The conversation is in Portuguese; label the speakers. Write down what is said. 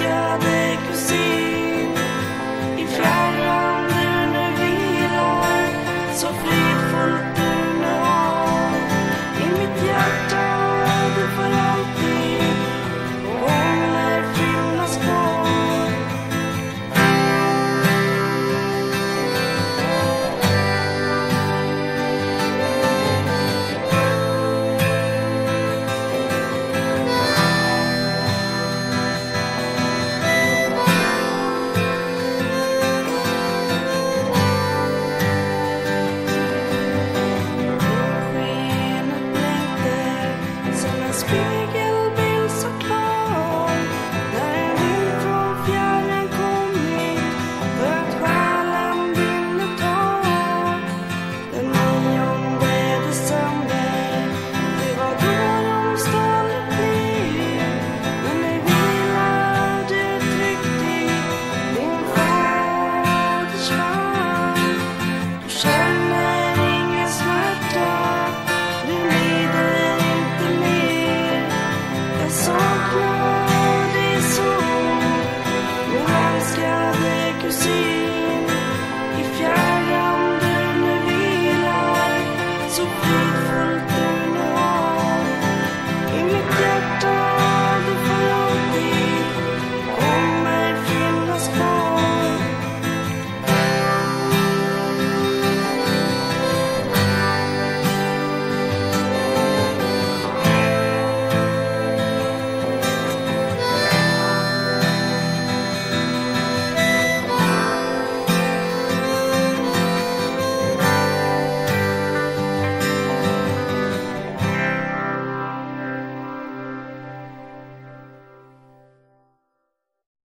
Speaker 1: Make you see speak.